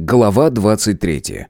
Глава 23.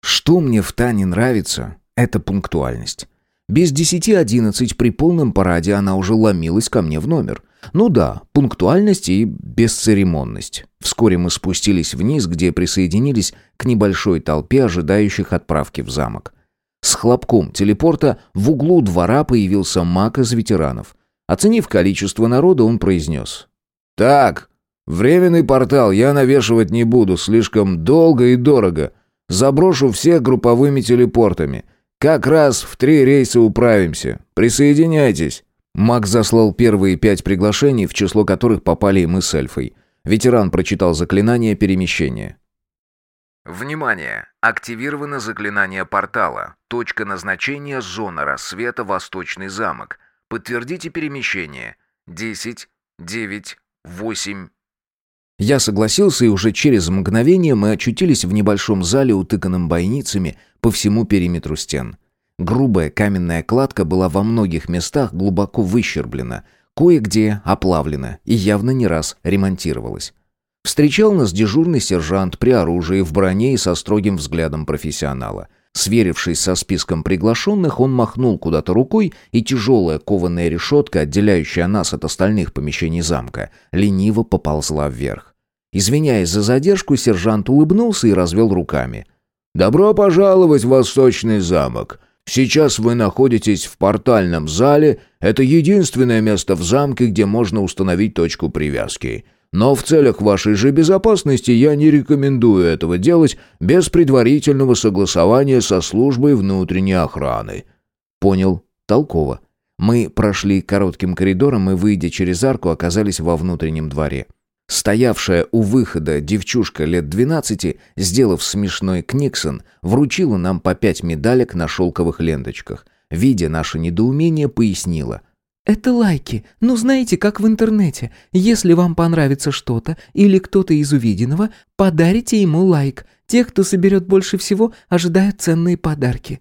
Что мне в Тане нравится, это пунктуальность. Без десяти одиннадцать при полном параде она уже ломилась ко мне в номер. Ну да, пунктуальность и бесцеремонность. Вскоре мы спустились вниз, где присоединились к небольшой толпе ожидающих отправки в замок. С хлопком телепорта в углу двора появился маг из ветеранов. Оценив количество народа, он произнес. «Так, Временный портал я навешивать не буду, слишком долго и дорого. Заброшу всех групповыми телепортами. Как раз в три рейса управимся. Присоединяйтесь. Макс заслал первые пять приглашений, в число которых попали мы с эльфой. Ветеран прочитал заклинание перемещения. Внимание! Активировано заклинание портала. Точка назначения зона рассвета Восточный замок. Подтвердите перемещение. 10, 9, 8, я согласился, и уже через мгновение мы очутились в небольшом зале, утыканном бойницами по всему периметру стен. Грубая каменная кладка была во многих местах глубоко выщерблена, кое-где оплавлена и явно не раз ремонтировалась. Встречал нас дежурный сержант при оружии, в броне и со строгим взглядом профессионала. Сверившись со списком приглашенных, он махнул куда-то рукой, и тяжелая кованая решетка, отделяющая нас от остальных помещений замка, лениво поползла вверх. Извиняясь за задержку, сержант улыбнулся и развел руками. «Добро пожаловать в Восточный замок. Сейчас вы находитесь в портальном зале. Это единственное место в замке, где можно установить точку привязки. Но в целях вашей же безопасности я не рекомендую этого делать без предварительного согласования со службой внутренней охраны». «Понял. Толково». Мы прошли коротким коридором и, выйдя через арку, оказались во внутреннем дворе. Стоявшая у выхода девчушка лет двенадцати, сделав смешной книксон, вручила нам по пять медалек на шелковых ленточках. Видя наше недоумение, пояснила. «Это лайки. Ну, знаете, как в интернете. Если вам понравится что-то или кто-то из увиденного, подарите ему лайк. Тех, кто соберет больше всего, ожидают ценные подарки».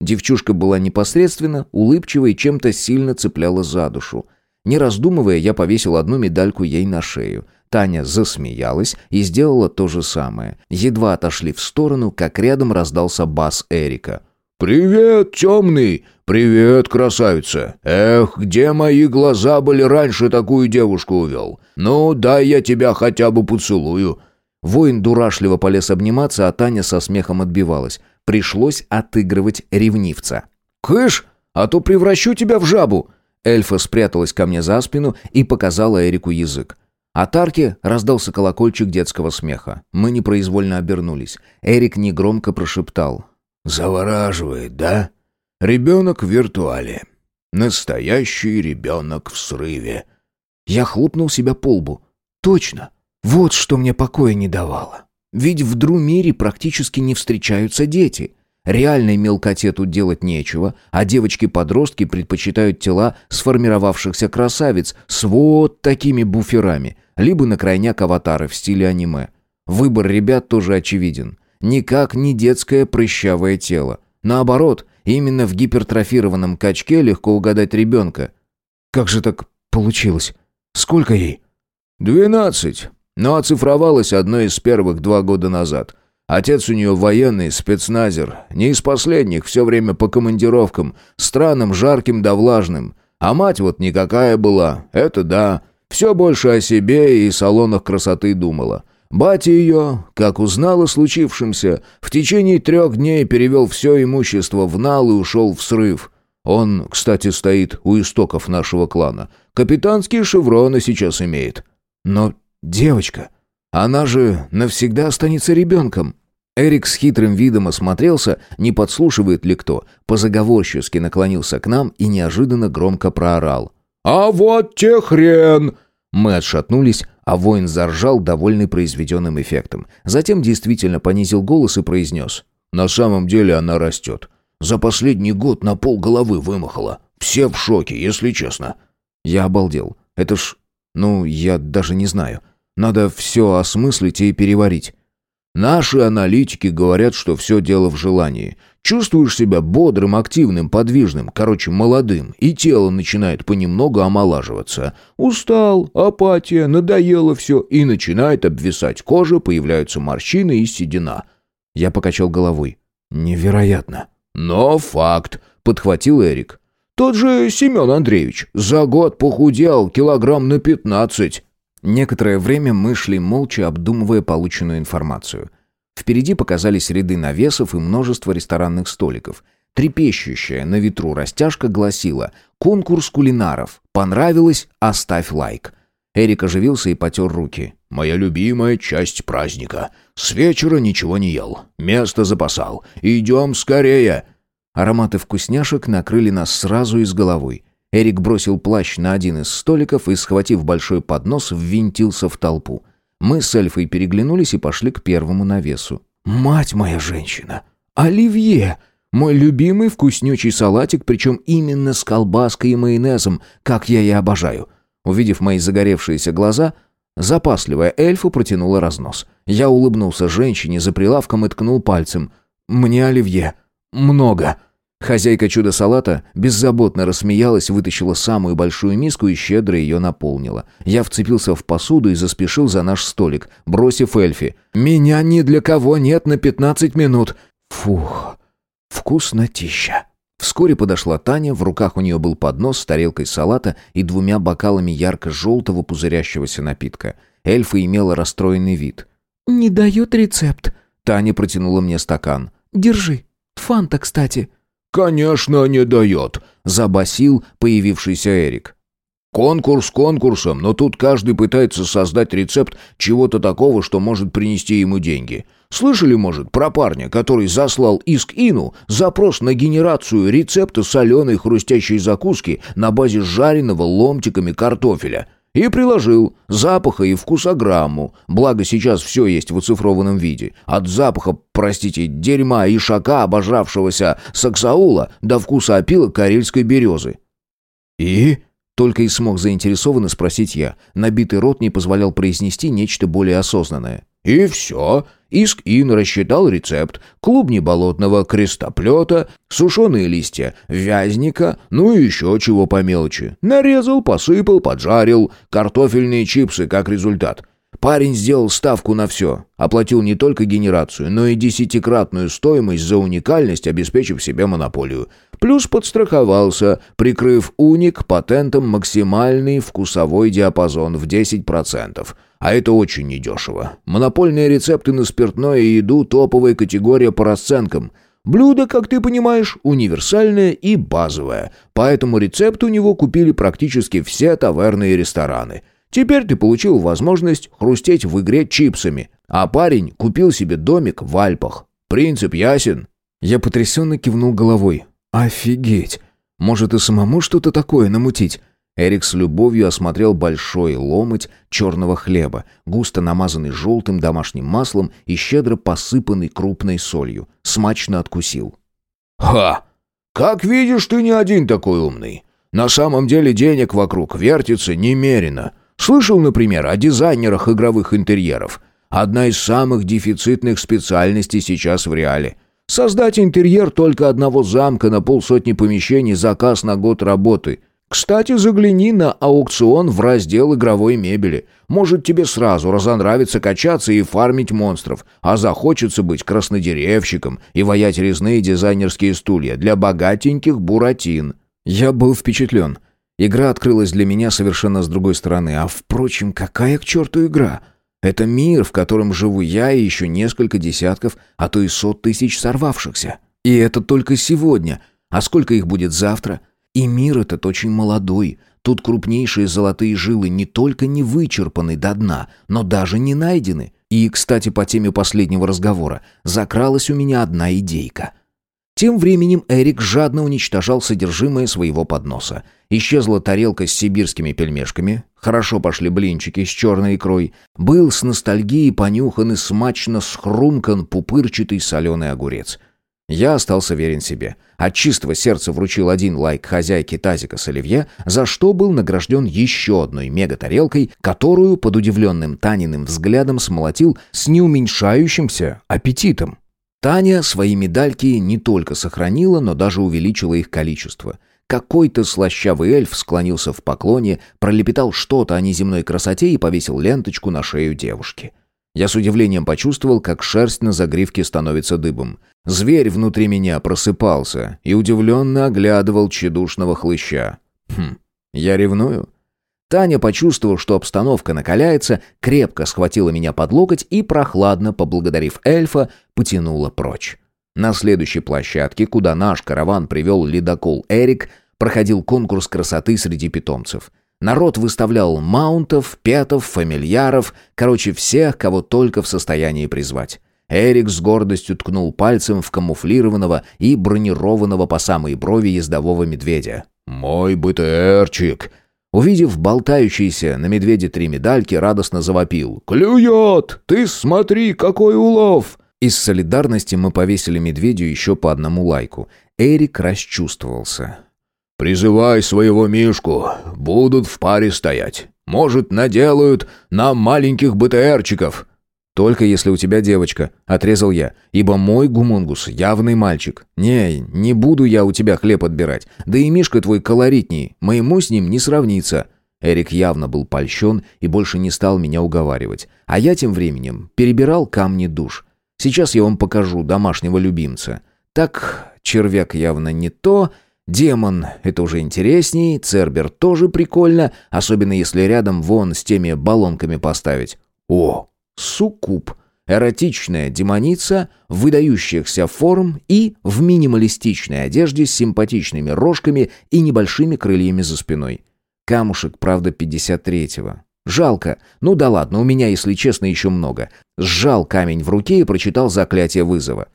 Девчушка была непосредственно, улыбчива и чем-то сильно цепляла за душу. Не раздумывая, я повесил одну медальку ей на шею. Таня засмеялась и сделала то же самое. Едва отошли в сторону, как рядом раздался бас Эрика. «Привет, темный! Привет, красавица! Эх, где мои глаза были раньше такую девушку увел? Ну, дай я тебя хотя бы поцелую!» Воин дурашливо полез обниматься, а Таня со смехом отбивалась. Пришлось отыгрывать ревнивца. «Кыш, а то превращу тебя в жабу!» Эльфа спряталась ко мне за спину и показала Эрику язык. От арки раздался колокольчик детского смеха. Мы непроизвольно обернулись. Эрик негромко прошептал. «Завораживает, да? Ребенок в виртуале. Настоящий ребенок в срыве». Я хлопнул себя по лбу. «Точно. Вот что мне покоя не давало. Ведь в Друмире практически не встречаются дети». Реальной мелкоте тут делать нечего, а девочки-подростки предпочитают тела сформировавшихся красавиц с вот такими буферами, либо на крайняк аватары в стиле аниме. Выбор ребят тоже очевиден. Никак не детское прыщавое тело. Наоборот, именно в гипертрофированном качке легко угадать ребенка. Как же так получилось? Сколько ей? «Двенадцать. Но оцифровалась одной из первых два года назад. Отец у нее военный, спецназер. Не из последних, все время по командировкам. Странным, жарким да влажным. А мать вот никакая была. Это да. Все больше о себе и салонах красоты думала. Батя ее, как узнал о случившемся, в течение трех дней перевел все имущество в нал и ушел в срыв. Он, кстати, стоит у истоков нашего клана. Капитанские шевроны сейчас имеет. Но девочка, она же навсегда останется ребенком. Эрик с хитрым видом осмотрелся, не подслушивает ли кто, позаговорчески наклонился к нам и неожиданно громко проорал. «А вот те хрен!» Мы отшатнулись, а воин заржал, довольный произведенным эффектом. Затем действительно понизил голос и произнес. «На самом деле она растет. За последний год на пол головы вымахала. Все в шоке, если честно». Я обалдел. Это ж... Ну, я даже не знаю. Надо все осмыслить и переварить. Наши аналитики говорят, что все дело в желании. Чувствуешь себя бодрым, активным, подвижным, короче, молодым, и тело начинает понемногу омолаживаться. Устал, апатия, надоело все, и начинает обвисать кожа, появляются морщины и седина. Я покачал головой. Невероятно. Но факт, подхватил Эрик. Тот же Семен Андреевич за год похудел килограмм на пятнадцать. Некоторое время мы шли молча, обдумывая полученную информацию – Впереди показались ряды навесов и множество ресторанных столиков. Трепещущая на ветру растяжка гласила «Конкурс кулинаров. Понравилось? Оставь лайк». Эрик оживился и потер руки. «Моя любимая часть праздника. С вечера ничего не ел. Место запасал. Идем скорее!» Ароматы вкусняшек накрыли нас сразу из головы. Эрик бросил плащ на один из столиков и, схватив большой поднос, ввинтился в толпу. Мы с эльфой переглянулись и пошли к первому навесу. «Мать моя женщина! Оливье! Мой любимый вкуснючий салатик, причем именно с колбаской и майонезом, как я и обожаю!» Увидев мои загоревшиеся глаза, запасливая эльфа протянула разнос. Я улыбнулся женщине за прилавком и ткнул пальцем. «Мне оливье. Много!» Хозяйка чудо-салата беззаботно рассмеялась, вытащила самую большую миску и щедро ее наполнила. Я вцепился в посуду и заспешил за наш столик, бросив эльфи. «Меня ни для кого нет на пятнадцать минут!» Фух, вкуснотища. Вскоре подошла Таня, в руках у нее был поднос с тарелкой салата и двумя бокалами ярко-желтого пузырящегося напитка. Эльфа имела расстроенный вид. «Не дает рецепт». Таня протянула мне стакан. «Держи. Фанта, кстати». «Конечно, не дает», — забасил появившийся Эрик. «Конкурс конкурсом, но тут каждый пытается создать рецепт чего-то такого, что может принести ему деньги. Слышали, может, про парня, который заслал иск Ину запрос на генерацию рецепта соленой хрустящей закуски на базе жареного ломтиками картофеля?» И приложил запаха и вкусограмму, благо сейчас все есть в оцифрованном виде. От запаха, простите, дерьма и шака, обожравшегося саксаула, до вкуса опилок карельской березы. «И?» — только и смог заинтересованно спросить я. Набитый рот не позволял произнести нечто более осознанное. И все. Иск-Ин рассчитал рецепт. Клубни болотного крестоплета, сушеные листья вязника, ну и еще чего по мелочи. Нарезал, посыпал, поджарил. Картофельные чипсы как результат. Парень сделал ставку на все. Оплатил не только генерацию, но и десятикратную стоимость за уникальность, обеспечив себе монополию. Плюс подстраховался, прикрыв уник патентом максимальный вкусовой диапазон в 10%. А это очень недешево. Монопольные рецепты на спиртное и еду – топовая категория по расценкам. Блюдо, как ты понимаешь, универсальное и базовое. Поэтому рецепт у него купили практически все таверны и рестораны. Теперь ты получил возможность хрустеть в игре чипсами. А парень купил себе домик в Альпах. Принцип ясен? Я потрясенно кивнул головой. «Офигеть! Может и самому что-то такое намутить?» Эрик с любовью осмотрел большой ломоть черного хлеба, густо намазанный желтым домашним маслом и щедро посыпанный крупной солью. Смачно откусил. «Ха! Как видишь, ты не один такой умный. На самом деле денег вокруг вертится немерено. Слышал, например, о дизайнерах игровых интерьеров. Одна из самых дефицитных специальностей сейчас в реале. Создать интерьер только одного замка на полсотни помещений – заказ на год работы – кстати, загляни на аукцион в раздел игровой мебели. Может, тебе сразу разонравится качаться и фармить монстров, а захочется быть краснодеревщиком и воять резные дизайнерские стулья для богатеньких буратин. Я был впечатлен. Игра открылась для меня совершенно с другой стороны. А впрочем, какая к черту игра? Это мир, в котором живу я и еще несколько десятков, а то и сот тысяч сорвавшихся. И это только сегодня. А сколько их будет завтра? — и мир этот очень молодой. Тут крупнейшие золотые жилы не только не вычерпаны до дна, но даже не найдены. И, кстати, по теме последнего разговора, закралась у меня одна идейка. Тем временем Эрик жадно уничтожал содержимое своего подноса. Исчезла тарелка с сибирскими пельмешками, хорошо пошли блинчики с черной икрой, был с ностальгией понюхан и смачно схрумкан пупырчатый соленый огурец — я остался верен себе. От чистого сердца вручил один лайк хозяйке тазика с оливье, за что был награжден еще одной мега-тарелкой, которую под удивленным Таниным взглядом смолотил с неуменьшающимся аппетитом. Таня свои медальки не только сохранила, но даже увеличила их количество. Какой-то слащавый эльф склонился в поклоне, пролепетал что-то о неземной красоте и повесил ленточку на шею девушки. Я с удивлением почувствовал, как шерсть на загривке становится дыбом. Зверь внутри меня просыпался и удивленно оглядывал тщедушного хлыща. Хм, я ревную? Таня, почувствовав, что обстановка накаляется, крепко схватила меня под локоть и, прохладно поблагодарив эльфа, потянула прочь. На следующей площадке, куда наш караван привел ледокол Эрик, проходил конкурс красоты среди питомцев. Народ выставлял маунтов, петов, фамильяров, короче, всех, кого только в состоянии призвать. Эрик с гордостью ткнул пальцем в камуфлированного и бронированного по самой брови ездового медведя. «Мой БТРчик!» Увидев болтающиеся на медведе три медальки, радостно завопил. «Клюет! Ты смотри, какой улов!» Из солидарности мы повесили медведю еще по одному лайку. Эрик расчувствовался. «Призывай своего Мишку, будут в паре стоять. Может, наделают нам маленьких БТРчиков». «Только если у тебя девочка», — отрезал я, ибо мой гумунгус явный мальчик. «Не, не буду я у тебя хлеб отбирать. Да и Мишка твой колоритней, моему с ним не сравнится». Эрик явно был польщен и больше не стал меня уговаривать. А я тем временем перебирал камни душ. Сейчас я вам покажу домашнего любимца. Так, червяк явно не то, Демон — это уже интересней, Цербер тоже прикольно, особенно если рядом вон с теми баллонками поставить. О, суккуб. Эротичная демоница, выдающихся форм и в минималистичной одежде с симпатичными рожками и небольшими крыльями за спиной. Камушек, правда, 53-го. Жалко. Ну да ладно, у меня, если честно, еще много. Сжал камень в руке и прочитал заклятие вызова.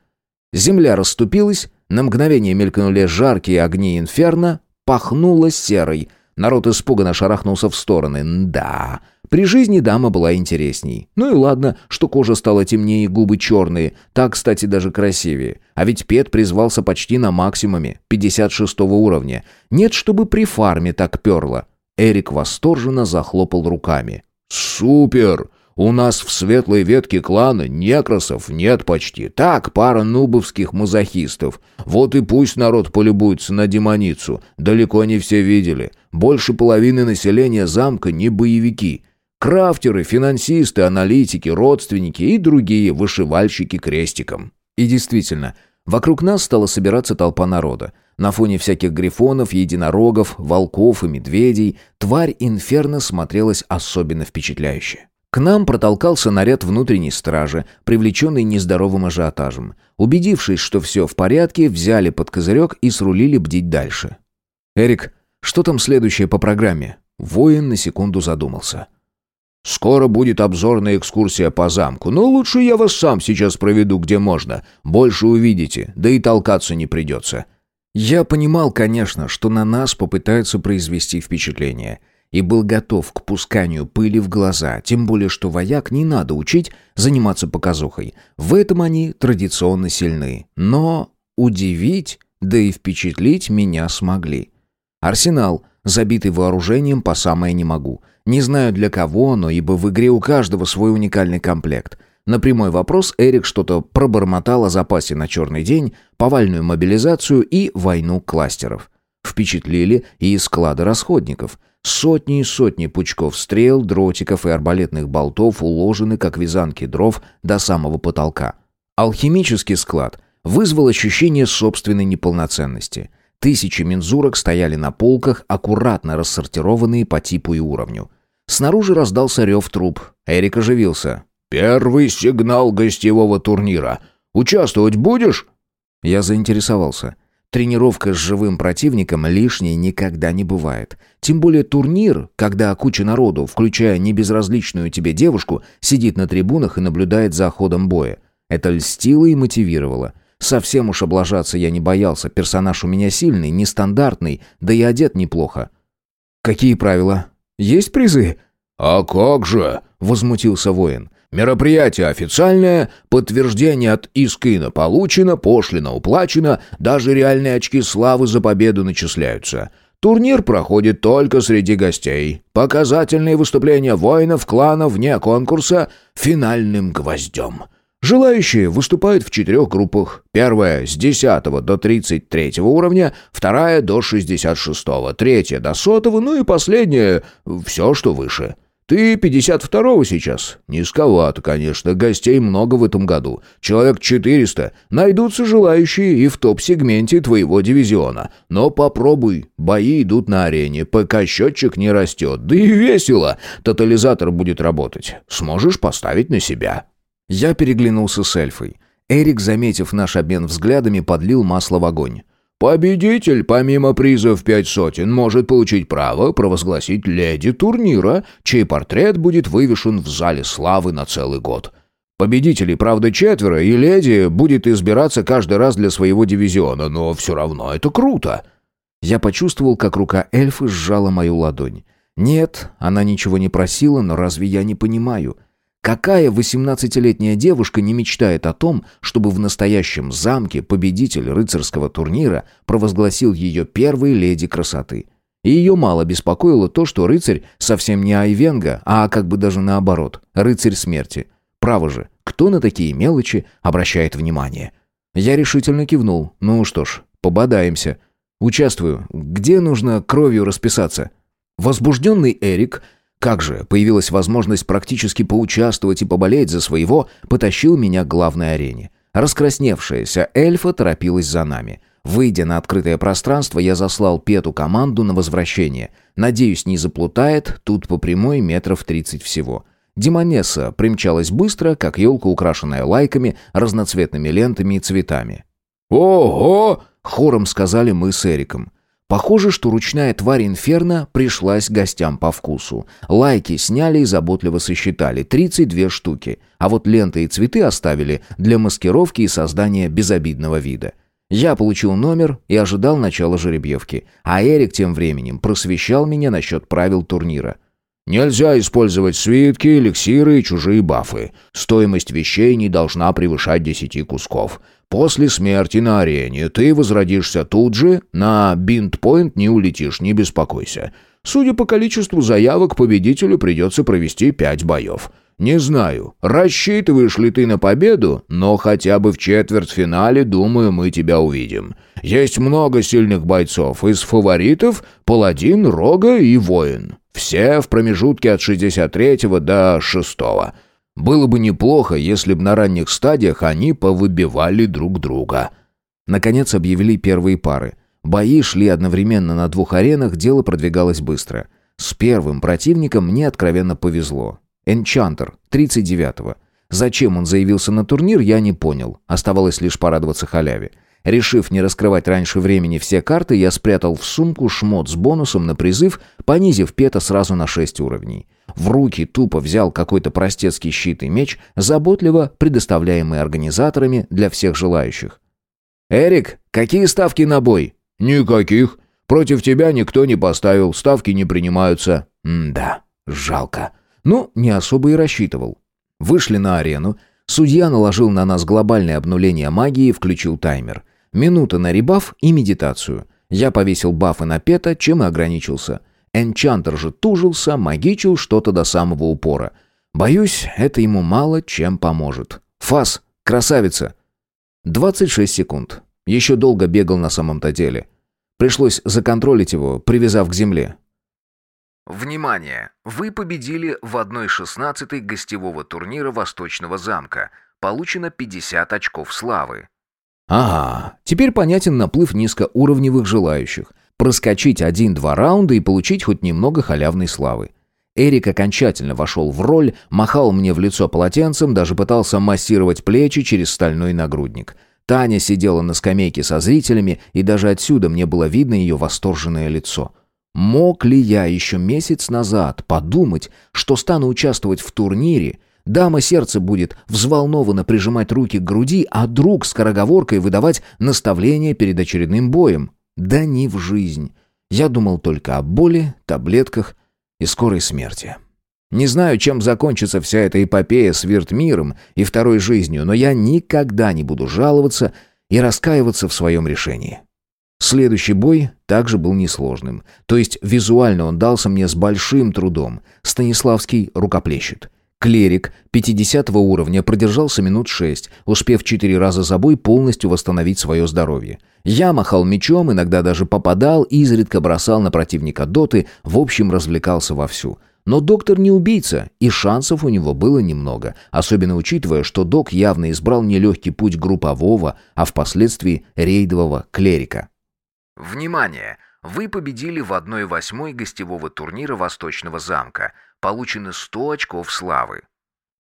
Земля расступилась, на мгновение мелькнули жаркие огни инферно, пахнуло серой. Народ испуганно шарахнулся в стороны. Да, при жизни дама была интересней. Ну и ладно, что кожа стала темнее и губы черные. Так, кстати, даже красивее. А ведь Пет призвался почти на максимуме, 56 уровня. Нет, чтобы при фарме так перло. Эрик восторженно захлопал руками. «Супер! У нас в светлой ветке клана некросов нет почти. Так, пара нубовских мазохистов. Вот и пусть народ полюбуется на демоницу. Далеко не все видели. Больше половины населения замка не боевики. Крафтеры, финансисты, аналитики, родственники и другие вышивальщики крестиком. И действительно, вокруг нас стала собираться толпа народа. На фоне всяких грифонов, единорогов, волков и медведей тварь инферно смотрелась особенно впечатляюще. К нам протолкался наряд внутренней стражи, привлеченный нездоровым ажиотажем. Убедившись, что все в порядке, взяли под козырек и срулили бдить дальше. «Эрик, что там следующее по программе?» Воин на секунду задумался. «Скоро будет обзорная экскурсия по замку, но лучше я вас сам сейчас проведу, где можно. Больше увидите, да и толкаться не придется». Я понимал, конечно, что на нас попытаются произвести впечатление – и был готов к пусканию пыли в глаза, тем более что вояк не надо учить заниматься показухой. В этом они традиционно сильны. Но удивить, да и впечатлить меня смогли. Арсенал, забитый вооружением по самое не могу. Не знаю для кого, но ибо в игре у каждого свой уникальный комплект. На прямой вопрос Эрик что-то пробормотал о запасе на черный день, повальную мобилизацию и войну кластеров. Впечатлили и склады расходников. Сотни и сотни пучков стрел, дротиков и арбалетных болтов уложены, как вязанки дров, до самого потолка. Алхимический склад вызвал ощущение собственной неполноценности. Тысячи мензурок стояли на полках, аккуратно рассортированные по типу и уровню. Снаружи раздался рев труб. Эрик оживился. «Первый сигнал гостевого турнира. Участвовать будешь?» Я заинтересовался. Тренировка с живым противником лишней никогда не бывает. Тем более турнир, когда куча народу, включая небезразличную тебе девушку, сидит на трибунах и наблюдает за ходом боя. Это льстило и мотивировало. Совсем уж облажаться я не боялся. Персонаж у меня сильный, нестандартный, да и одет неплохо. Какие правила? Есть призы? А как же, возмутился воин. Мероприятие официальное, подтверждение от Искина получено, пошлина уплачена, даже реальные очки славы за победу начисляются. Турнир проходит только среди гостей. Показательные выступления воинов клана вне конкурса финальным гвоздем. Желающие выступают в четырех группах. Первая с 10 до 33 уровня, вторая до 66, третья до 100, ну и последняя все, что выше. Ты 52-го сейчас? Низковато, конечно, гостей много в этом году. Человек 400. Найдутся желающие и в топ-сегменте твоего дивизиона. Но попробуй, бои идут на арене, ПК-счетчик не растет. Да и весело. Тотализатор будет работать. Сможешь поставить на себя. Я переглянулся с эльфой. Эрик, заметив наш обмен взглядами, подлил масло в огонь. Победитель, помимо приза в пять сотен, может получить право провозгласить леди турнира, чей портрет будет вывешен в зале славы на целый год. Победителей, правда, четверо, и леди будет избираться каждый раз для своего дивизиона, но все равно это круто. Я почувствовал, как рука эльфы сжала мою ладонь. Нет, она ничего не просила, но разве я не понимаю? Какая восемнадцатилетняя девушка не мечтает о том, чтобы в настоящем замке победитель рыцарского турнира провозгласил ее первой леди красоты? И ее мало беспокоило то, что рыцарь совсем не Айвенга, а как бы даже наоборот, рыцарь смерти. Право же, кто на такие мелочи обращает внимание? Я решительно кивнул. Ну что ж, пободаемся. Участвую. Где нужно кровью расписаться? Возбужденный Эрик как же, появилась возможность практически поучаствовать и поболеть за своего, потащил меня к главной арене. Раскрасневшаяся эльфа торопилась за нами. Выйдя на открытое пространство, я заслал Пету команду на возвращение. Надеюсь, не заплутает, тут по прямой метров тридцать всего. Демонесса примчалась быстро, как елка, украшенная лайками, разноцветными лентами и цветами. «Ого!» — хором сказали мы с Эриком. Похоже, что ручная тварь Инферно пришлась гостям по вкусу. Лайки сняли и заботливо сосчитали. 32 штуки. А вот ленты и цветы оставили для маскировки и создания безобидного вида. Я получил номер и ожидал начала жеребьевки. А Эрик тем временем просвещал меня насчет правил турнира. Нельзя использовать свитки, эликсиры и чужие бафы. Стоимость вещей не должна превышать десяти кусков. После смерти на арене ты возродишься тут же, на бинт-пойнт не улетишь, не беспокойся. Судя по количеству заявок, победителю придется провести пять боев. Не знаю, рассчитываешь ли ты на победу, но хотя бы в четвертьфинале, думаю, мы тебя увидим. Есть много сильных бойцов, из фаворитов – паладин, рога и воин. Все в промежутке от 63 до 6. Было бы неплохо, если бы на ранних стадиях они повыбивали друг друга. Наконец объявили первые пары. Бои шли одновременно на двух аренах, дело продвигалось быстро. С первым противником мне откровенно повезло. Энчантер, 39-го. Зачем он заявился на турнир, я не понял. Оставалось лишь порадоваться халяве. Решив не раскрывать раньше времени все карты, я спрятал в сумку шмот с бонусом на призыв, понизив пета сразу на 6 уровней. В руки тупо взял какой-то простецкий щит и меч, заботливо предоставляемый организаторами для всех желающих. «Эрик, какие ставки на бой?» «Никаких. Против тебя никто не поставил, ставки не принимаются». «М-да, жалко. Ну, не особо и рассчитывал». Вышли на арену. Судья наложил на нас глобальное обнуление магии и включил таймер. Минута на ребаф и медитацию. Я повесил бафы на пета, чем и ограничился. Энчантер же тужился, магичил что-то до самого упора. Боюсь, это ему мало чем поможет. Фас, красавица. 26 секунд. Еще долго бегал на самом-то деле. Пришлось законтролить его, привязав к земле. Внимание! Вы победили в 1-16 гостевого турнира Восточного замка. Получено 50 очков славы. Ага, теперь понятен наплыв низкоуровневых желающих проскочить один-два раунда и получить хоть немного халявной славы. Эрик окончательно вошел в роль, махал мне в лицо полотенцем, даже пытался массировать плечи через стальной нагрудник. Таня сидела на скамейке со зрителями, и даже отсюда мне было видно ее восторженное лицо. Мог ли я еще месяц назад подумать, что стану участвовать в турнире, Дама сердца будет взволнованно прижимать руки к груди, а друг с скороговоркой выдавать наставления перед очередным боем. Да не в жизнь. Я думал только о боли, таблетках и скорой смерти. Не знаю, чем закончится вся эта эпопея с Виртмиром и второй жизнью, но я никогда не буду жаловаться и раскаиваться в своем решении. Следующий бой также был несложным. То есть визуально он дался мне с большим трудом. Станиславский рукоплещет. Клерик 50 уровня продержался минут шесть, успев четыре раза за бой полностью восстановить свое здоровье. Я махал мечом, иногда даже попадал, изредка бросал на противника доты, в общем развлекался вовсю. Но доктор не убийца, и шансов у него было немного, особенно учитывая, что док явно избрал нелегкий путь группового, а впоследствии рейдового клерика. Внимание! Вы победили в 1-8 гостевого турнира Восточного замка. Получено 100 очков славы.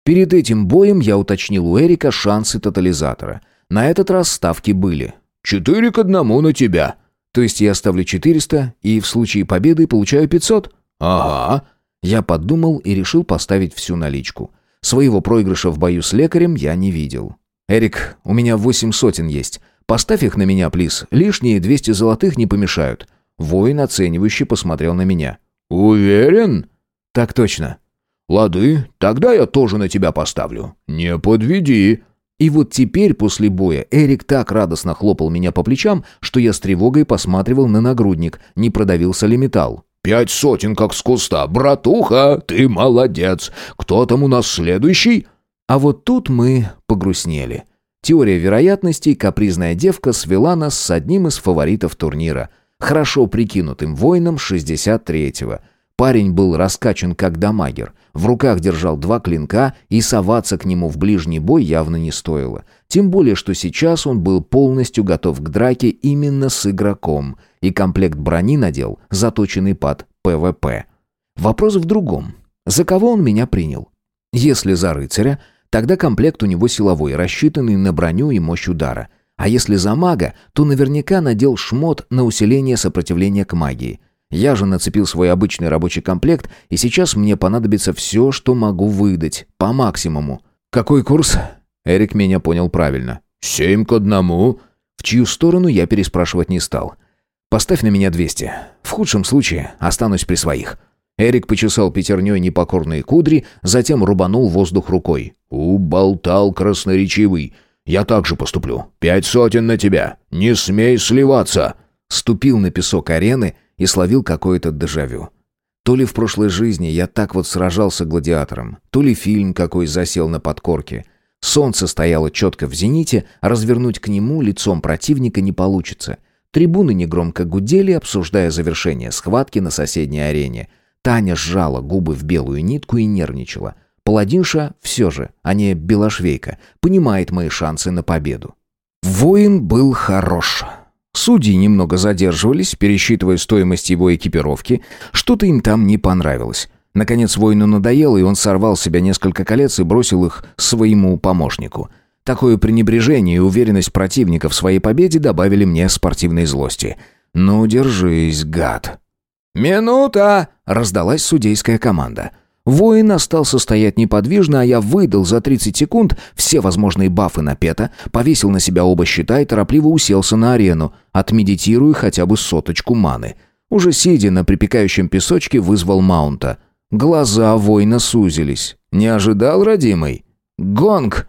Перед этим боем я уточнил у Эрика шансы тотализатора. На этот раз ставки были. «Четыре к одному на тебя». То есть я ставлю 400 и в случае победы получаю 500? Ага. Я подумал и решил поставить всю наличку. Своего проигрыша в бою с лекарем я не видел. «Эрик, у меня восемь сотен есть. Поставь их на меня, плиз. Лишние 200 золотых не помешают». Воин оценивающе посмотрел на меня. «Уверен?» «Так точно». «Лады, тогда я тоже на тебя поставлю. Не подведи». И вот теперь, после боя, Эрик так радостно хлопал меня по плечам, что я с тревогой посматривал на нагрудник, не продавился ли металл. «Пять сотен, как с куста. Братуха, ты молодец. Кто там у нас следующий?» А вот тут мы погрустнели. Теория вероятностей «Капризная девка» свела нас с одним из фаворитов турнира. Хорошо прикинутым воином 63-го. Парень был раскачан как дамагер. В руках держал два клинка, и соваться к нему в ближний бой явно не стоило. Тем более, что сейчас он был полностью готов к драке именно с игроком, и комплект брони надел, заточенный под PvP. Вопрос в другом. За кого он меня принял? Если за рыцаря, тогда комплект у него силовой, рассчитанный на броню и мощь удара. А если за мага, то наверняка надел шмот на усиление сопротивления к магии. Я же нацепил свой обычный рабочий комплект, и сейчас мне понадобится все, что могу выдать, по максимуму. Какой курс? Эрик меня понял правильно. «Семь к одному». В чью сторону я переспрашивать не стал. «Поставь на меня двести. В худшем случае останусь при своих». Эрик почесал пятерней непокорные кудри, затем рубанул воздух рукой. «Уболтал красноречивый. Я так же поступлю. Пять сотен на тебя. Не смей сливаться!» Ступил на песок арены и словил какое-то дежавю. То ли в прошлой жизни я так вот сражался гладиатором, то ли фильм какой засел на подкорке. Солнце стояло четко в зените, развернуть к нему лицом противника не получится. Трибуны негромко гудели, обсуждая завершение схватки на соседней арене. Таня сжала губы в белую нитку и нервничала. Паладинша все же, а не белошвейка, понимает мои шансы на победу. Воин был хорош. Судьи немного задерживались, пересчитывая стоимость его экипировки. Что-то им там не понравилось. Наконец воину надоело, и он сорвал с себя несколько колец и бросил их своему помощнику. Такое пренебрежение и уверенность противника в своей победе добавили мне спортивной злости. «Ну, держись, гад!» «Минута!» — раздалась судейская команда. Воин остался стоять неподвижно, а я выдал за 30 секунд все возможные бафы на Пета, повесил на себя оба щита и торопливо уселся на арену, отмедитируя хотя бы соточку маны. Уже сидя на припекающем песочке, вызвал маунта. Глаза воина сузились. «Не ожидал, родимый?» «Гонг!»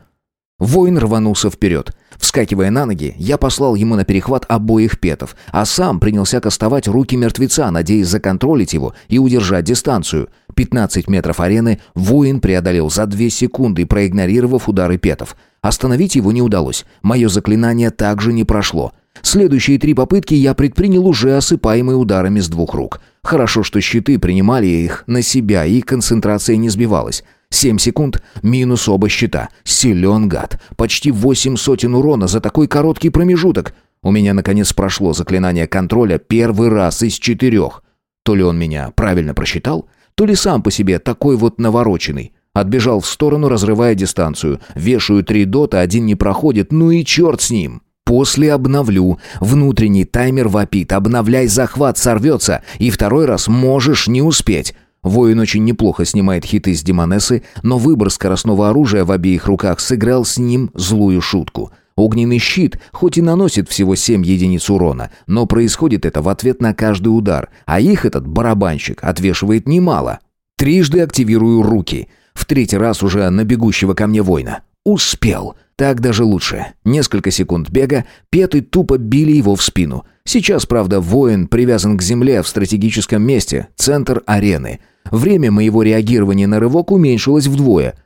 Воин рванулся вперед. Вскакивая на ноги, я послал ему на перехват обоих петов, а сам принялся кастовать руки мертвеца, надеясь законтролить его и удержать дистанцию. 15 метров арены воин преодолел за 2 секунды, проигнорировав удары петов. Остановить его не удалось. Мое заклинание также не прошло. Следующие три попытки я предпринял уже осыпаемые ударами с двух рук. Хорошо, что щиты принимали их на себя, и концентрация не сбивалась. Семь секунд, минус оба щита. Силен гад. Почти восемь сотен урона за такой короткий промежуток. У меня, наконец, прошло заклинание контроля первый раз из четырех. То ли он меня правильно просчитал, то ли сам по себе такой вот навороченный. Отбежал в сторону, разрывая дистанцию. Вешаю три дота, один не проходит, ну и черт с ним. После обновлю. Внутренний таймер вопит. Обновляй захват, сорвется. И второй раз можешь не успеть. Воин очень неплохо снимает хиты с Демонессы, но выбор скоростного оружия в обеих руках сыграл с ним злую шутку. Огненный щит хоть и наносит всего 7 единиц урона, но происходит это в ответ на каждый удар, а их этот барабанщик отвешивает немало. Трижды активирую руки. В третий раз уже на бегущего ко мне воина. Успел. Так даже лучше. Несколько секунд бега, петы тупо били его в спину. Сейчас, правда, воин привязан к земле в стратегическом месте, центр арены. Время моего реагирования на рывок уменьшилось вдвое.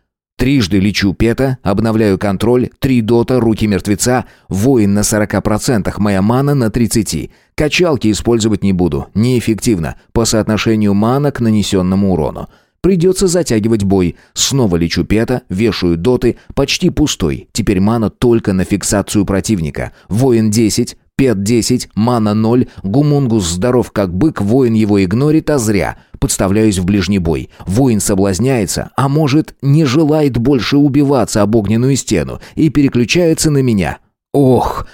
Трижды лечу пета, обновляю контроль, три дота, руки мертвеца, воин на 40%, моя мана на 30%. Качалки использовать не буду, неэффективно, по соотношению мана к нанесенному урону. Придется затягивать бой. Снова лечу пета, вешаю доты, почти пустой. Теперь мана только на фиксацию противника. Воин 10, пет 10, мана 0, гумунгус здоров как бык, воин его игнорит, а зря. Подставляюсь в ближний бой. Воин соблазняется, а может, не желает больше убиваться об огненную стену и переключается на меня. Ох,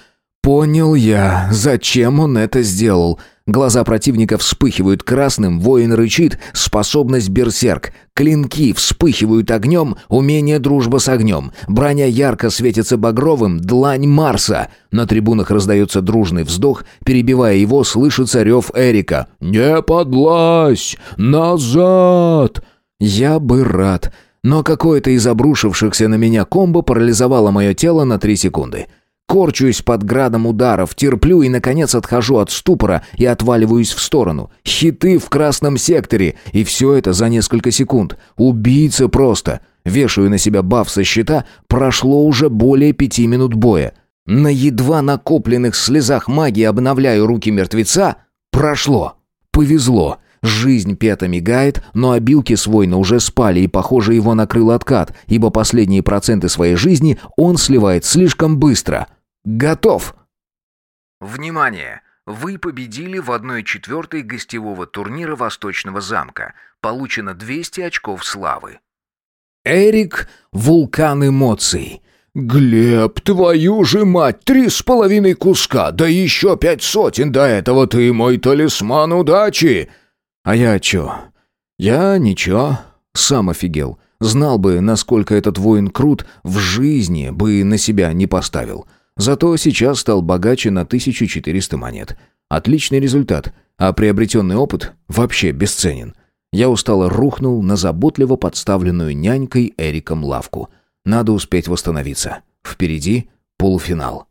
понял я, зачем он это сделал. Глаза противника вспыхивают красным, воин рычит, способность берсерк. Клинки вспыхивают огнем, умение дружба с огнем. Броня ярко светится багровым, длань Марса. На трибунах раздается дружный вздох, перебивая его, слышится рев Эрика. «Не подлазь! Назад!» Я бы рад, но какое-то из обрушившихся на меня комбо парализовало мое тело на три секунды. Корчусь под градом ударов, терплю и, наконец, отхожу от ступора и отваливаюсь в сторону. Щиты в красном секторе, и все это за несколько секунд. Убийца просто. Вешаю на себя баф со щита, прошло уже более пяти минут боя. На едва накопленных слезах магии обновляю руки мертвеца. Прошло. Повезло. Жизнь пята мигает, но обилки с воина уже спали, и, похоже, его накрыл откат, ибо последние проценты своей жизни он сливает слишком быстро. Готов!» Внимание! Вы победили в 1-4 гостевого турнира Восточного замка. Получено 200 очков славы. Эрик — вулкан эмоций. «Глеб, твою же мать, три с половиной куска, да еще пять сотен до этого ты мой талисман удачи!» «А я чё? Я ничего, сам офигел. Знал бы, насколько этот воин крут, в жизни бы на себя не поставил. Зато сейчас стал богаче на 1400 монет. Отличный результат, а приобретенный опыт вообще бесценен. Я устало рухнул на заботливо подставленную нянькой Эриком лавку. Надо успеть восстановиться. Впереди полуфинал.